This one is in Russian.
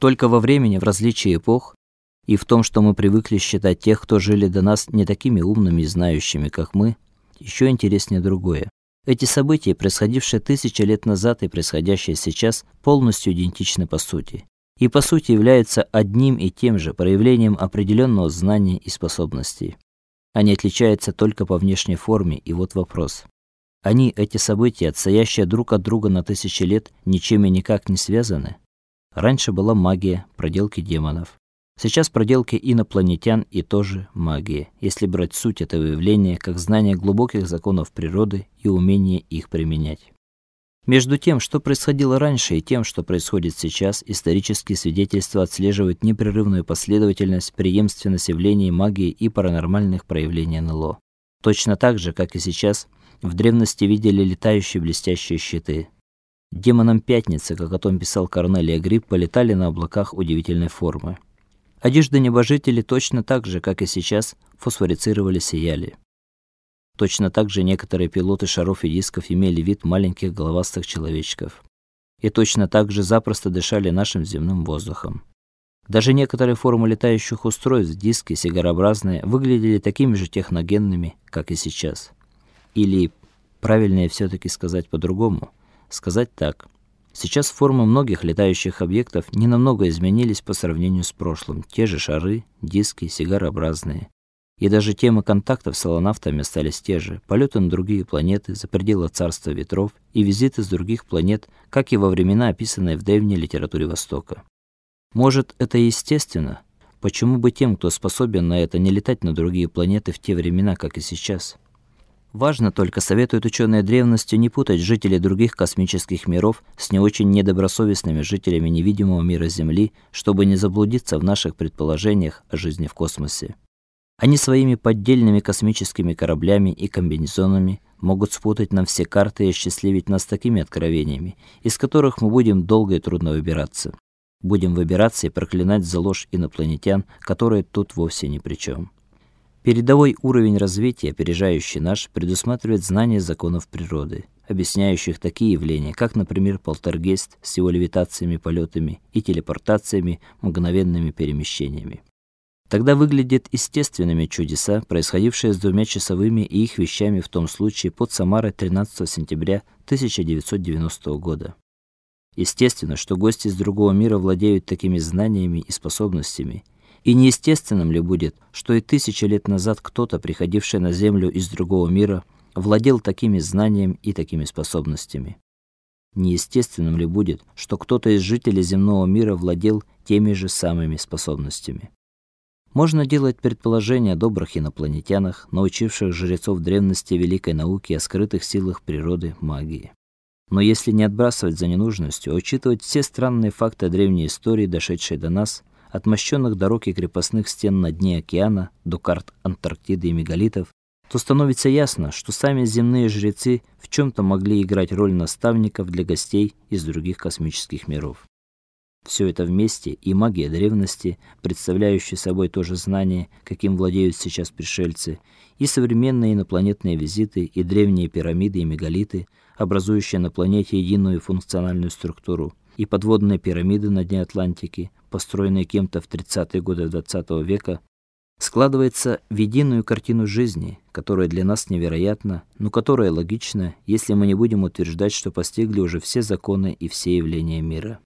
Только во времени, в различии эпох и в том, что мы привыкли считать тех, кто жили до нас, не такими умными и знающими, как мы, еще интереснее другое. Эти события, происходившие тысячи лет назад и происходящие сейчас, полностью идентичны по сути. И по сути являются одним и тем же проявлением определенного знания и способностей. Они отличаются только по внешней форме, и вот вопрос. Они, эти события, отстоящие друг от друга на тысячи лет, ничем и никак не связаны? Раньше была магия, проделки демонов. Сейчас проделки инопланетян и тоже магия, если брать суть этого явления как знание глубоких законов природы и умение их применять. Между тем, что происходило раньше и тем, что происходит сейчас, исторические свидетельства отслеживают непрерывную последовательность, преемственность явлений магии и паранормальных проявлений НЛО. Точно так же, как и сейчас, в древности видели летающие блестящие щиты, Демонам пятницы, как о том писал Корнелий Агрипп, полетали на облаках удивительной формы. Одежды небожителей точно так же, как и сейчас, фосфорицировали, сияли. Точно так же некоторые пилоты шаров и дисков имели вид маленьких головастых человечков. И точно так же запросто дышали нашим земным воздухом. Даже некоторые формы летающих устройств, диски сигарообразные, выглядели такими же техногенными, как и сейчас. Или правильнее все таки сказать по-другому – сказать так. Сейчас формы многих летающих объектов не намного изменились по сравнению с прошлым. Те же шары, диски, сигарообразные. И даже темы контактов с аланавтами остались те же: полеты на другие планеты, за пределы царства ветров и визиты с других планет, как и во времена, описанные в древней литературе Востока. Может, это естественно? Почему бы тем, кто способен на это, не летать на другие планеты в те времена, как и сейчас? Важно только, советуют ученые древности, не путать жителей других космических миров с не очень недобросовестными жителями невидимого мира Земли, чтобы не заблудиться в наших предположениях о жизни в космосе. Они своими поддельными космическими кораблями и комбинезонами могут спутать нам все карты и осчастливить нас такими откровениями, из которых мы будем долго и трудно выбираться. Будем выбираться и проклинать за ложь инопланетян, которые тут вовсе ни при чем. Передовой уровень развития, опережающий наш, предусматривает знание законов природы, объясняющих такие явления, как, например, полтергейст с его левитациями, полетами и телепортациями, мгновенными перемещениями. Тогда выглядят естественными чудеса, происходившие с двумя часовыми и их вещами в том случае под Самарой 13 сентября 1990 года. Естественно, что гости из другого мира владеют такими знаниями и способностями, и неестественным ли будет, что и тысячи лет назад кто-то, приходивший на землю из другого мира, владел такими знаниями и такими способностями? Неестественным ли будет, что кто-то из жителей земного мира владел теми же самыми способностями? Можно делать предположения о добрых инопланетянах, научивших жрецов древности великой науки о скрытых силах природы, магии. Но если не отбрасывать за ненужностью, а учитывать все странные факты древней истории, дошедшие до нас, от мощенных дорог и крепостных стен на дне океана до карт Антарктиды и мегалитов, то становится ясно, что сами земные жрецы в чем то могли играть роль наставников для гостей из других космических миров. Все это вместе и магия древности, представляющая собой то же знание, каким владеют сейчас пришельцы, и современные инопланетные визиты, и древние пирамиды и мегалиты, образующие на планете единую функциональную структуру, и подводные пирамиды на дне Атлантики, построенные кем-то в 30-е годы XX века, складывается в единую картину жизни, которая для нас невероятна, но которая логична, если мы не будем утверждать, что постигли уже все законы и все явления мира.